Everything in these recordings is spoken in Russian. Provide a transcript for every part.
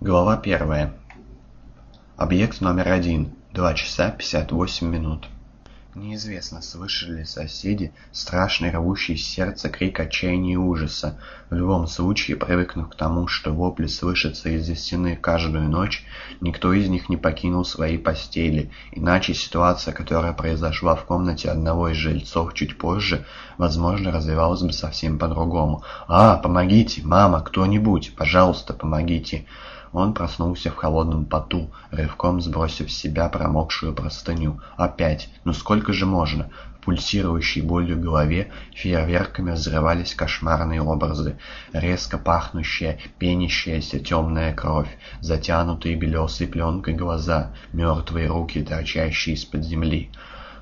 Глава первая. Объект номер один. Два часа пятьдесят восемь минут. Неизвестно, слышали ли соседи страшный рвущий сердце крик отчаяния и ужаса. В любом случае, привыкнув к тому, что вопли слышатся из-за стены каждую ночь, никто из них не покинул свои постели, иначе ситуация, которая произошла в комнате одного из жильцов чуть позже, возможно, развивалась бы совсем по-другому. «А, помогите! Мама! Кто-нибудь! Пожалуйста, помогите!» Он проснулся в холодном поту, рывком сбросив с себя промокшую простыню. Опять! Ну сколько же можно? В пульсирующей болью голове фейерверками взрывались кошмарные образы. Резко пахнущая, пенящаяся темная кровь, затянутые белесой пленкой глаза, мертвые руки, торчащие из-под земли.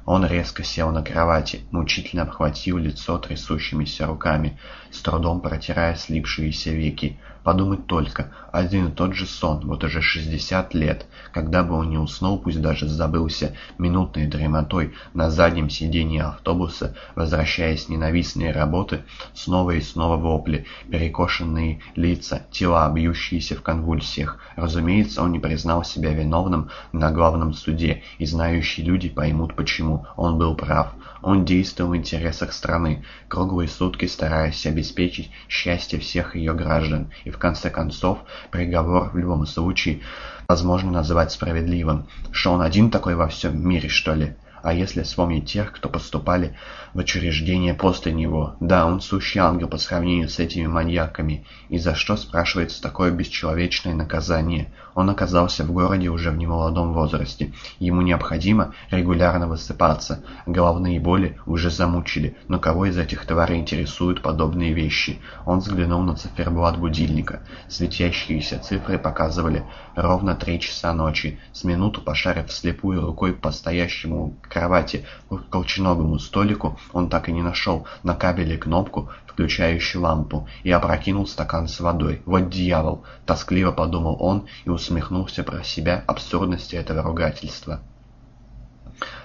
Он резко сел на кровати, мучительно обхватил лицо трясущимися руками, с трудом протирая слипшиеся веки. Подумать только, один и тот же сон, вот уже 60 лет. Когда бы он не уснул, пусть даже забылся минутной дремотой на заднем сиденье автобуса, возвращаясь с ненавистной работы, снова и снова вопли, перекошенные лица, тела, бьющиеся в конвульсиях. Разумеется, он не признал себя виновным на главном суде, и знающие люди поймут почему. Он был прав. Он действовал в интересах страны, круглые сутки стараясь обеспечить счастье всех ее граждан, и в конце концов приговор в любом случае возможно называть справедливым. Что он один такой во всем мире, что ли? А если вспомнить тех, кто поступали в учреждение после него? Да, он сущий ангел по сравнению с этими маньяками. И за что, спрашивается, такое бесчеловечное наказание? Он оказался в городе уже в немолодом возрасте. Ему необходимо регулярно высыпаться. Головные боли уже замучили. Но кого из этих тварей интересуют подобные вещи? Он взглянул на циферблат будильника. Светящиеся цифры показывали ровно три часа ночи. С минуту пошарив слепую рукой по стоящему кровати к колченогому столику, он так и не нашел на кабеле кнопку, включающую лампу, и опрокинул стакан с водой. «Вот дьявол!» — тоскливо подумал он и усмехнулся про себя абсурдности этого ругательства.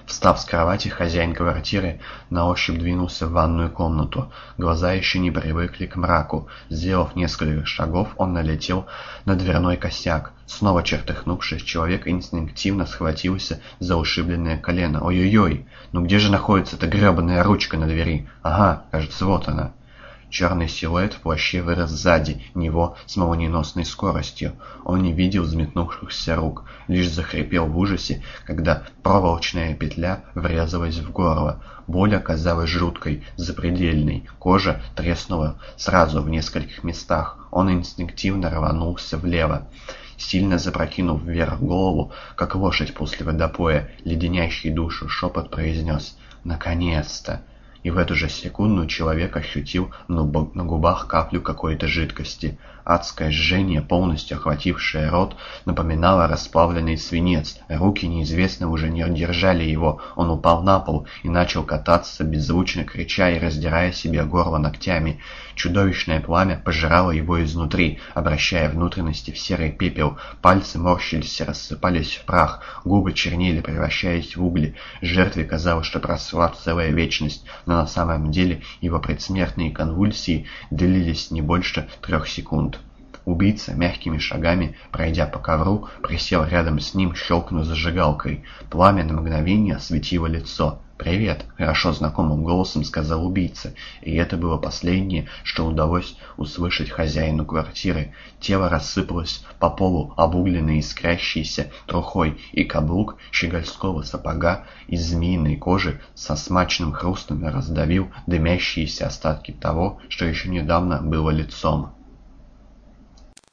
Встав с кровати, хозяин квартиры на ощупь двинулся в ванную комнату. Глаза еще не привыкли к мраку. Сделав несколько шагов, он налетел на дверной косяк. Снова чертыхнувшись, человек инстинктивно схватился за ушибленное колено. «Ой-ой-ой! Ну где же находится эта гребаная ручка на двери? Ага, кажется, вот она!» Черный силуэт в плаще вырос сзади него с молниеносной скоростью. Он не видел взметнувшихся рук, лишь захрипел в ужасе, когда проволочная петля врезалась в горло. Боль оказалась жуткой, запредельной. Кожа треснула сразу в нескольких местах. Он инстинктивно рванулся влево сильно запрокинув вверх голову, как лошадь после водопоя, леденящий душу шепот произнес «Наконец-то!» и в эту же секунду человек ощутил на губах каплю какой-то жидкости. Адское жжение, полностью охватившее рот, напоминало расплавленный свинец. Руки неизвестно уже не держали его. Он упал на пол и начал кататься, беззвучно крича и раздирая себе горло ногтями. Чудовищное пламя пожирало его изнутри, обращая внутренности в серый пепел. Пальцы морщились и рассыпались в прах. Губы чернели, превращаясь в угли. Жертве казалось, что прошла целая вечность, но на самом деле его предсмертные конвульсии длились не больше трех секунд. Убийца мягкими шагами, пройдя по ковру, присел рядом с ним, щелкнув зажигалкой. Пламя на мгновение осветило лицо. «Привет!» — хорошо знакомым голосом сказал убийца, и это было последнее, что удалось услышать хозяину квартиры. Тело рассыпалось по полу, обугленное искрящейся трухой, и каблук щегольского сапога из змеиной кожи со смачным хрустом раздавил дымящиеся остатки того, что еще недавно было лицом.